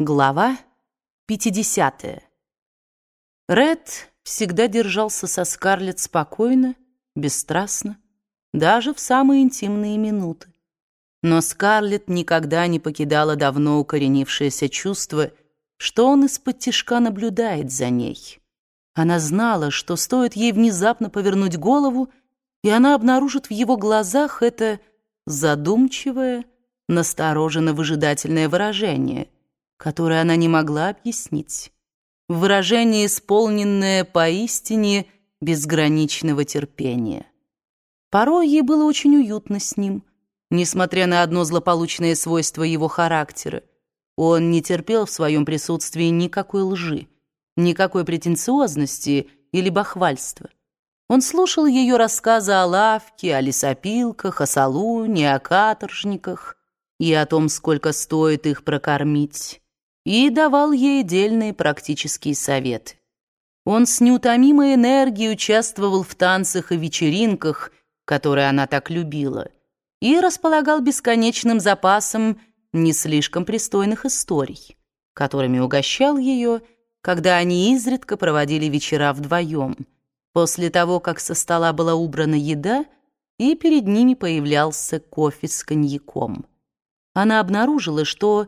Глава 50. Ред всегда держался со Скарлетт спокойно, бесстрастно, даже в самые интимные минуты. Но Скарлетт никогда не покидала давно укоренившееся чувство, что он из-под тишка наблюдает за ней. Она знала, что стоит ей внезапно повернуть голову, и она обнаружит в его глазах это задумчивое, настороженно-выжидательное выражение — которое она не могла объяснить. Выражение, исполненное поистине безграничного терпения. Порой ей было очень уютно с ним, несмотря на одно злополучное свойство его характера. Он не терпел в своем присутствии никакой лжи, никакой претенциозности или бахвальства. Он слушал ее рассказы о лавке, о лесопилках, о салуне, о каторжниках и о том, сколько стоит их прокормить и давал ей дельные практические советы. Он с неутомимой энергией участвовал в танцах и вечеринках, которые она так любила, и располагал бесконечным запасом не слишком пристойных историй, которыми угощал ее, когда они изредка проводили вечера вдвоем, после того, как со стола была убрана еда, и перед ними появлялся кофе с коньяком. Она обнаружила, что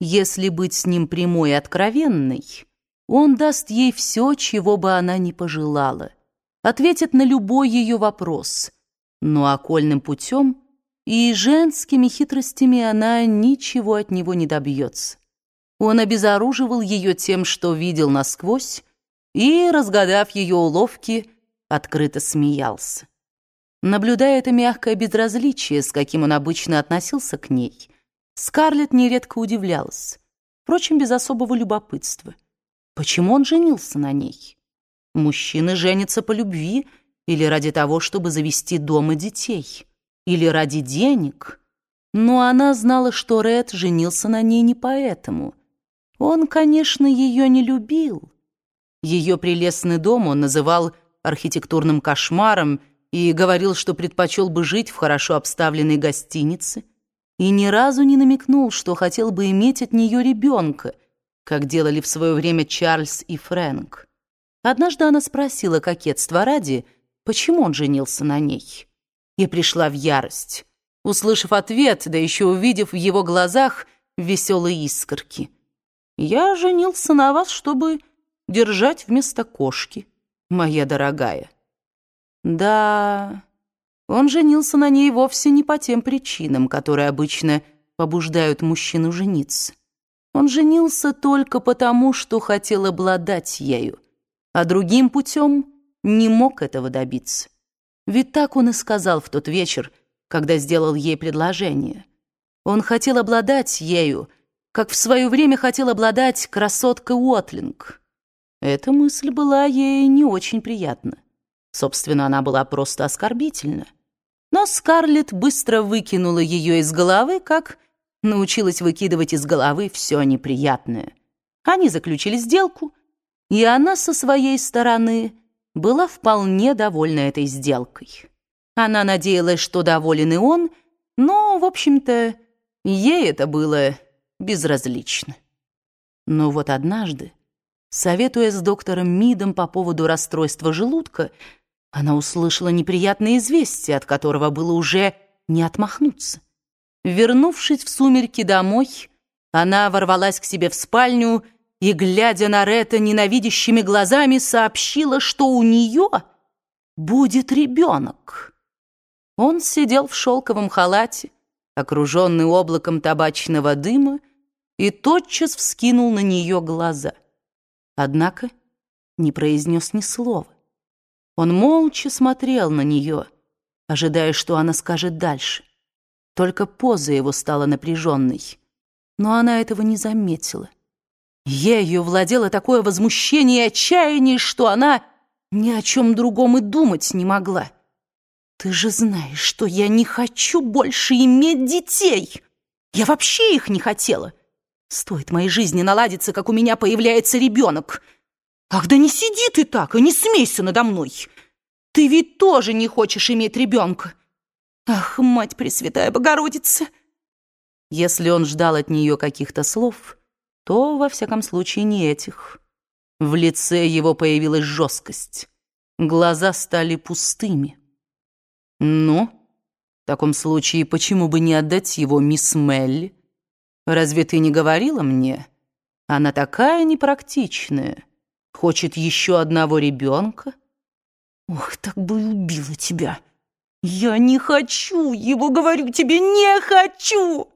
если быть с ним прямой и откровенной, он даст ей все, чего бы она ни пожелала, ответит на любой ее вопрос, но окольным путем и женскими хитростями она ничего от него не добьется. Он обезоруживал ее тем, что видел насквозь, и, разгадав ее уловки, открыто смеялся. Наблюдая это мягкое безразличие, с каким он обычно относился к ней, Скарлетт нередко удивлялась, впрочем, без особого любопытства. Почему он женился на ней? Мужчины женятся по любви или ради того, чтобы завести дом и детей, или ради денег. Но она знала, что Ред женился на ней не поэтому. Он, конечно, ее не любил. Ее прелестный дом он называл архитектурным кошмаром и говорил, что предпочел бы жить в хорошо обставленной гостинице, и ни разу не намекнул, что хотел бы иметь от нее ребенка, как делали в свое время Чарльз и Фрэнк. Однажды она спросила кокетства ради, почему он женился на ней, и пришла в ярость, услышав ответ, да еще увидев в его глазах веселые искорки. «Я женился на вас, чтобы держать вместо кошки, моя дорогая». «Да...» Он женился на ней вовсе не по тем причинам, которые обычно побуждают мужчину жениться. Он женился только потому, что хотел обладать ею, а другим путем не мог этого добиться. Ведь так он и сказал в тот вечер, когда сделал ей предложение. Он хотел обладать ею, как в свое время хотел обладать красоткой Уотлинг. Эта мысль была ей не очень приятна. Собственно, она была просто оскорбительна. Но Скарлетт быстро выкинула ее из головы, как научилась выкидывать из головы все неприятное. Они заключили сделку, и она со своей стороны была вполне довольна этой сделкой. Она надеялась, что доволен и он, но, в общем-то, ей это было безразлично. Но вот однажды, советуя с доктором Мидом по поводу расстройства желудка, она услышала неприятное известие, от которого было уже не отмахнуться. Вернувшись в сумерки домой, она ворвалась к себе в спальню и, глядя на Ретта ненавидящими глазами, сообщила, что у нее будет ребенок. Он сидел в шелковом халате, окруженный облаком табачного дыма, и тотчас вскинул на нее глаза. Однако не произнес ни слова. Он молча смотрел на нее, ожидая, что она скажет дальше. Только поза его стала напряженной, но она этого не заметила. Ею владело такое возмущение и отчаяние, что она ни о чем другом и думать не могла. «Ты же знаешь, что я не хочу больше иметь детей. Я вообще их не хотела. Стоит моей жизни наладиться, как у меня появляется ребенок». «Ах, да не сиди ты так и не смейся надо мной! Ты ведь тоже не хочешь иметь ребенка! Ах, мать Пресвятая Богородица!» Если он ждал от нее каких-то слов, то, во всяком случае, не этих. В лице его появилась жесткость. Глаза стали пустыми. «Ну, в таком случае, почему бы не отдать его мисс Мелли? Разве ты не говорила мне? Она такая непрактичная. Хочет еще одного ребенка?» «Ох, так бы и убила тебя!» «Я не хочу его, говорю тебе, не хочу!»